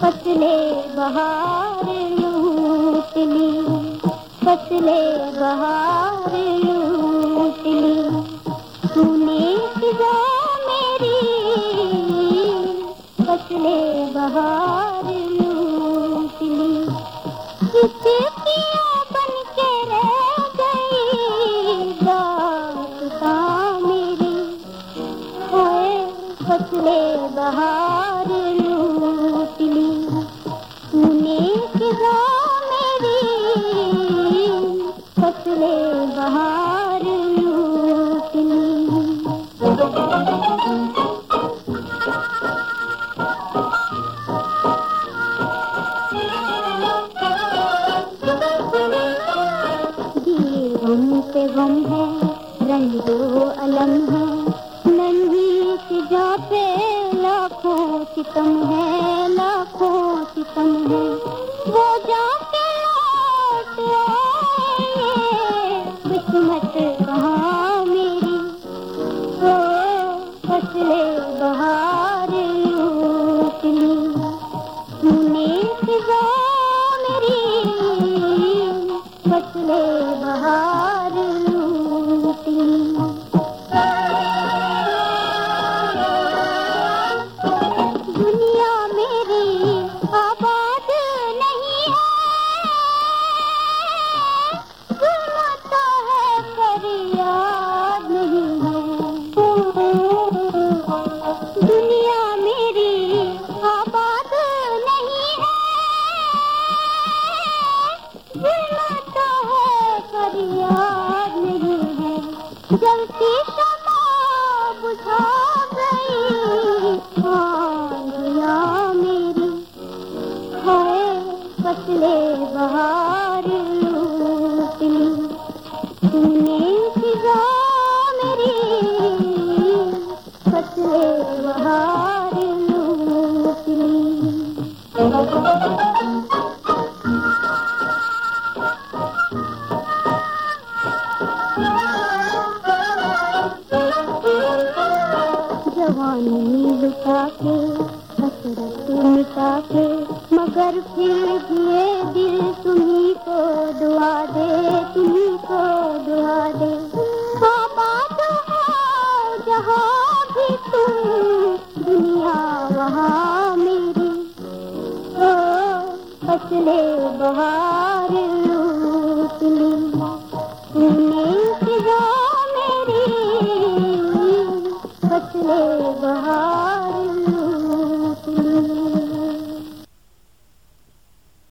फसले बहार लूटली फसले बहार लूटली। तूने मेरी फसले बहार फसले बहार लूटली तूने सिजा मेरी फसले बहार गम पे गम है, रंग दो अलम है नन्ही सी पे लाखों सितम है, लाखों सितम है। वो लौट आए, किस्मत कहाँ मेरी ओ, फसले बहार फिजा मेरी फसले बहार जलती शमा बुझा गई मेरी है फसले बहार तूने मेरी फसले बहार लूटली लुटा के हसरत मिटा के मगर फिर ये दिल तुम्ही को दुआ दे, तुम्ही को दुआ दे। आबाद हो जहाँ भी तुम, दुनिया वहाँ मेरी। ओ फसले बहार